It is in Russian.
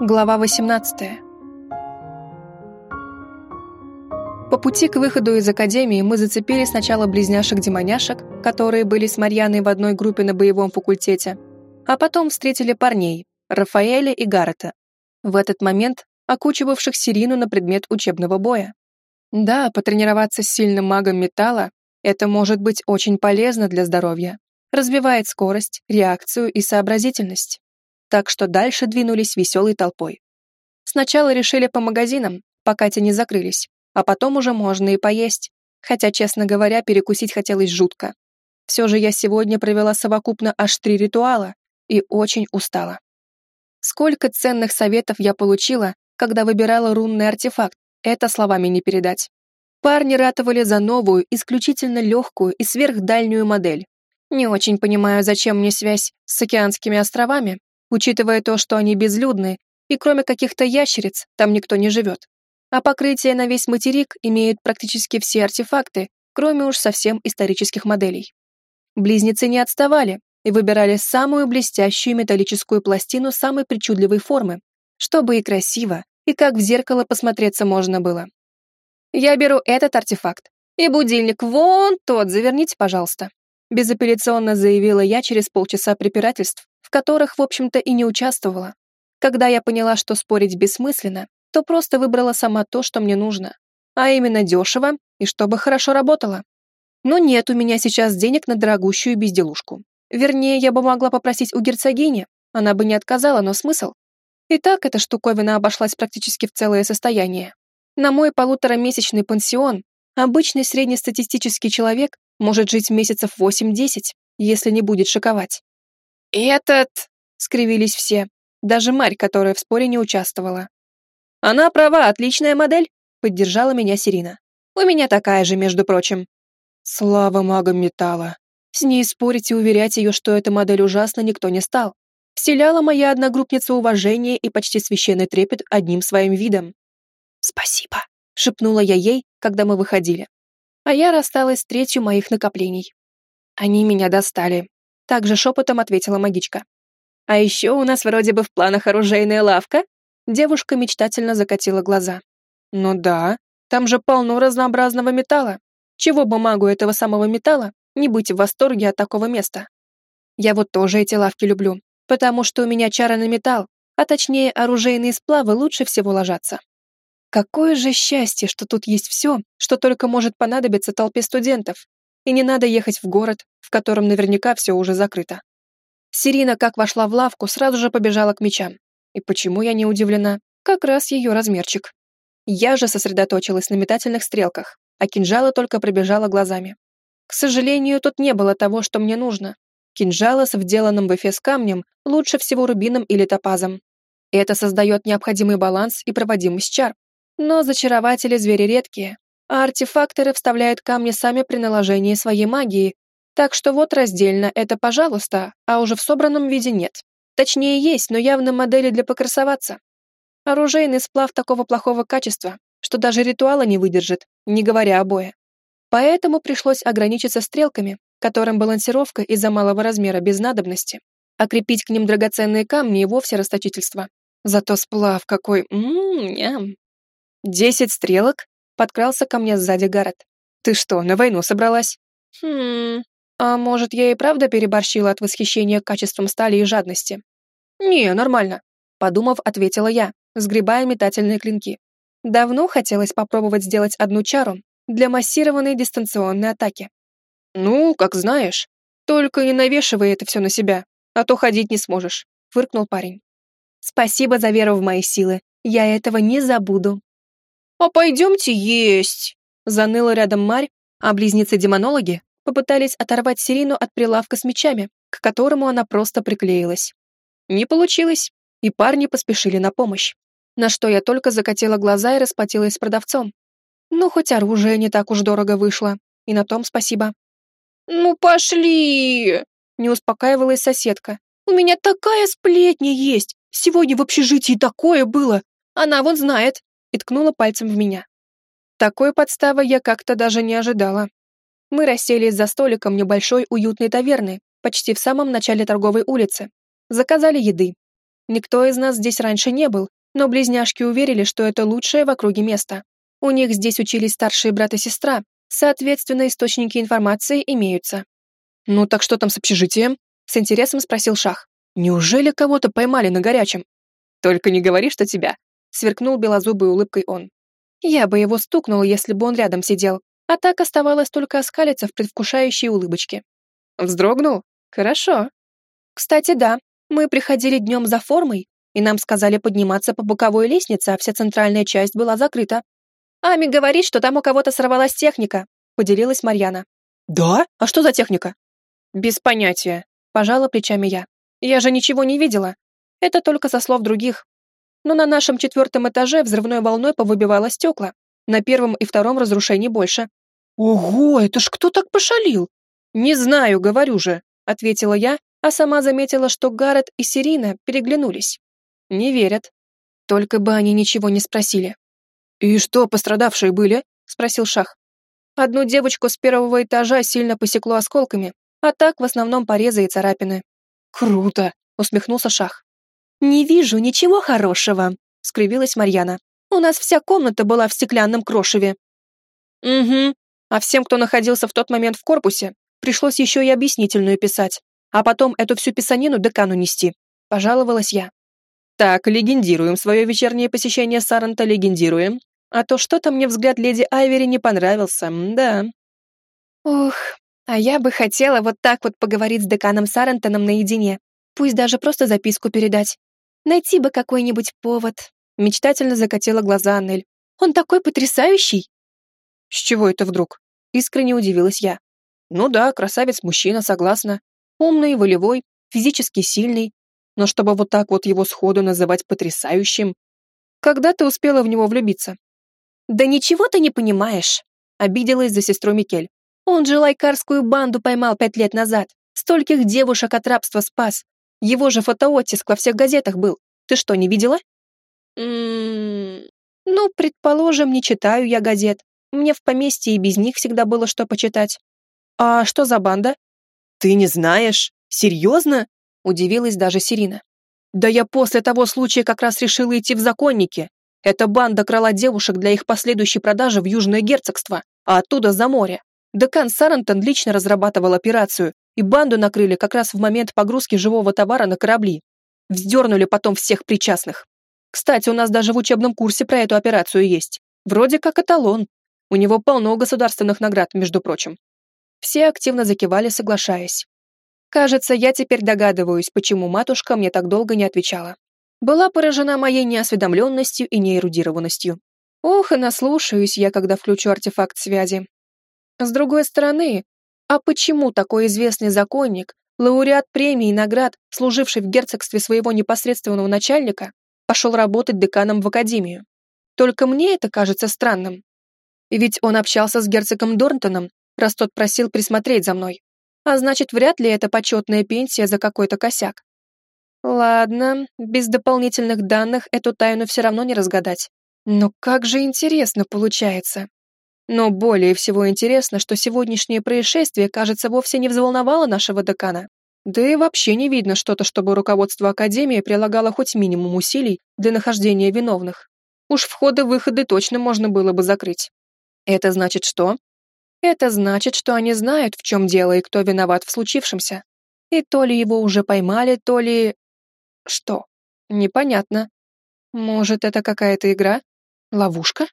Глава 18. По пути к выходу из академии мы зацепили сначала близняшек-демоняшек, которые были с Марьяной в одной группе на боевом факультете, а потом встретили парней, Рафаэля и Гаррета, в этот момент окучивавших Сирину на предмет учебного боя. Да, потренироваться с сильным магом металла – это может быть очень полезно для здоровья, развивает скорость, реакцию и сообразительность так что дальше двинулись веселой толпой. Сначала решили по магазинам, пока те не закрылись, а потом уже можно и поесть, хотя, честно говоря, перекусить хотелось жутко. Все же я сегодня провела совокупно аж три ритуала и очень устала. Сколько ценных советов я получила, когда выбирала рунный артефакт, это словами не передать. Парни ратовали за новую, исключительно легкую и сверхдальнюю модель. Не очень понимаю, зачем мне связь с океанскими островами, учитывая то, что они безлюдны, и кроме каких-то ящериц там никто не живет. А покрытие на весь материк имеют практически все артефакты, кроме уж совсем исторических моделей. Близнецы не отставали и выбирали самую блестящую металлическую пластину самой причудливой формы, чтобы и красиво, и как в зеркало посмотреться можно было. Я беру этот артефакт, и будильник вон тот заверните, пожалуйста. Безапелляционно заявила я через полчаса препирательств, в которых, в общем-то, и не участвовала. Когда я поняла, что спорить бессмысленно, то просто выбрала сама то, что мне нужно. А именно дешево и чтобы хорошо работало. Но нет у меня сейчас денег на дорогущую безделушку. Вернее, я бы могла попросить у герцогини, она бы не отказала, но смысл? И так эта штуковина обошлась практически в целое состояние. На мой полуторамесячный пансион обычный среднестатистический человек может жить месяцев 8-10, если не будет шиковать. «Этот...» — скривились все, даже Марь, которая в споре не участвовала. «Она права, отличная модель», — поддержала меня Сирина. «У меня такая же, между прочим». Слава магам металла. С ней спорить и уверять ее, что эта модель ужасна, никто не стал. Вселяла моя одногруппница уважение и почти священный трепет одним своим видом. «Спасибо», — шепнула я ей, когда мы выходили. А я рассталась с третью моих накоплений. Они меня достали, также шепотом ответила магичка. «А еще у нас вроде бы в планах оружейная лавка?» Девушка мечтательно закатила глаза. «Ну да, там же полно разнообразного металла. Чего бы магу этого самого металла не быть в восторге от такого места? Я вот тоже эти лавки люблю, потому что у меня чары на металл, а точнее оружейные сплавы лучше всего ложатся. Какое же счастье, что тут есть все, что только может понадобиться толпе студентов, и не надо ехать в город, в котором наверняка все уже закрыто. Сирина, как вошла в лавку, сразу же побежала к мечам. И почему я не удивлена? Как раз ее размерчик. Я же сосредоточилась на метательных стрелках, а кинжала только пробежала глазами. К сожалению, тут не было того, что мне нужно. Кинжала с вделанным в эфес камнем лучше всего рубином или топазом. Это создает необходимый баланс и проводимость чар. Но зачарователи звери редкие, а артефакторы вставляют камни сами при наложении своей магии, так что вот раздельно это пожалуйста, а уже в собранном виде нет. Точнее есть, но явно модели для покрасоваться. Оружейный сплав такого плохого качества, что даже ритуала не выдержит, не говоря о бое. Поэтому пришлось ограничиться стрелками, которым балансировка из-за малого размера без надобности, а крепить к ним драгоценные камни и вовсе расточительство. Зато сплав какой... Ммм, Десять стрелок? Подкрался ко мне сзади Гаррет. «Ты что, на войну собралась?» «Хм... А может, я и правда переборщила от восхищения качеством стали и жадности?» «Не, нормально», — подумав, ответила я, сгребая метательные клинки. Давно хотелось попробовать сделать одну чару для массированной дистанционной атаки. «Ну, как знаешь. Только не навешивай это все на себя, а то ходить не сможешь», — фыркнул парень. «Спасибо за веру в мои силы. Я этого не забуду», «А пойдемте есть!» Заныла рядом Марь, а близнецы-демонологи попытались оторвать Сирину от прилавка с мечами, к которому она просто приклеилась. Не получилось, и парни поспешили на помощь. На что я только закатила глаза и распотелась с продавцом. Ну, хоть оружие не так уж дорого вышло, и на том спасибо. «Ну, пошли!» — не успокаивалась соседка. «У меня такая сплетня есть! Сегодня в общежитии такое было! Она вот знает!» И ткнула пальцем в меня. Такой подставы я как-то даже не ожидала. Мы расселись за столиком небольшой уютной таверны, почти в самом начале торговой улицы. Заказали еды. Никто из нас здесь раньше не был, но близняшки уверили, что это лучшее в округе место. У них здесь учились старшие брат и сестра, соответственно, источники информации имеются. «Ну так что там с общежитием?» — с интересом спросил Шах. «Неужели кого-то поймали на горячем?» «Только не говори, что тебя», — сверкнул белозубой улыбкой он. Я бы его стукнула, если бы он рядом сидел, а так оставалось только оскалиться в предвкушающей улыбочке. Вздрогнул? Хорошо. Кстати, да, мы приходили днем за формой, и нам сказали подниматься по боковой лестнице, а вся центральная часть была закрыта. Ами говорит, что там у кого-то сорвалась техника, поделилась Марьяна. Да? А что за техника? Без понятия, пожала плечами я. Я же ничего не видела. Это только со слов других. Но на нашем четвертом этаже взрывной волной повыбивало стекла. На первом и втором разрушений больше. Ого, это ж кто так пошалил? Не знаю, говорю же, ответила я, а сама заметила, что Гаррет и Сирина переглянулись. Не верят. Только бы они ничего не спросили. «И что, пострадавшие были?» — спросил Шах. Одну девочку с первого этажа сильно посекло осколками, а так в основном порезы и царапины. «Круто!» — усмехнулся Шах. «Не вижу ничего хорошего», — скривилась Марьяна. «У нас вся комната была в стеклянном крошеве». «Угу. А всем, кто находился в тот момент в корпусе, пришлось еще и объяснительную писать, а потом эту всю писанину декану нести», — пожаловалась я. «Так, легендируем свое вечернее посещение Саранта, легендируем. А то что-то мне взгляд леди Айвери не понравился, да». «Ох, а я бы хотела вот так вот поговорить с деканом Сарантоном наедине, пусть даже просто записку передать. Найти бы какой-нибудь повод». Мечтательно закатила глаза Аннель. «Он такой потрясающий!» «С чего это вдруг?» Искренне удивилась я. «Ну да, красавец-мужчина, согласна. Умный, волевой, физически сильный. Но чтобы вот так вот его сходу называть потрясающим... Когда ты успела в него влюбиться?» «Да ничего ты не понимаешь!» Обиделась за сестру Микель. «Он же лайкарскую банду поймал пять лет назад. Стольких девушек от рабства спас. Его же фотооттиск во всех газетах был. Ты что, не видела?» «М-м-м... Ну, предположим, не читаю я газет. Мне в поместье и без них всегда было что почитать. А что за банда? Ты не знаешь? Серьезно? Удивилась даже Сирина. Да я после того случая как раз решила идти в законники. Эта банда крала девушек для их последующей продажи в Южное герцогство, а оттуда за море. Декан Сарантон лично разрабатывал операцию, и банду накрыли как раз в момент погрузки живого товара на корабли. Вздернули потом всех причастных. Кстати, у нас даже в учебном курсе про эту операцию есть. Вроде как эталон. У него полно государственных наград, между прочим. Все активно закивали, соглашаясь. Кажется, я теперь догадываюсь, почему матушка мне так долго не отвечала. Была поражена моей неосведомленностью и неэрудированностью. Ох, и наслушаюсь я, когда включу артефакт связи. С другой стороны, а почему такой известный законник, лауреат премий и наград, служивший в герцогстве своего непосредственного начальника, пошел работать деканом в академию? Только мне это кажется странным. Ведь он общался с герцогом Дорнтоном, раз тот просил присмотреть за мной. А значит, вряд ли это почетная пенсия за какой-то косяк. Ладно, без дополнительных данных эту тайну все равно не разгадать. Но как же интересно получается. Но более всего интересно, что сегодняшнее происшествие, кажется, вовсе не взволновало нашего декана. Да и вообще не видно что-то, чтобы руководство Академии прилагало хоть минимум усилий для нахождения виновных. Уж входы-выходы точно можно было бы закрыть. Это значит что? Это значит, что они знают, в чем дело и кто виноват в случившемся. И то ли его уже поймали, то ли... Что? Непонятно. Может, это какая-то игра? Ловушка?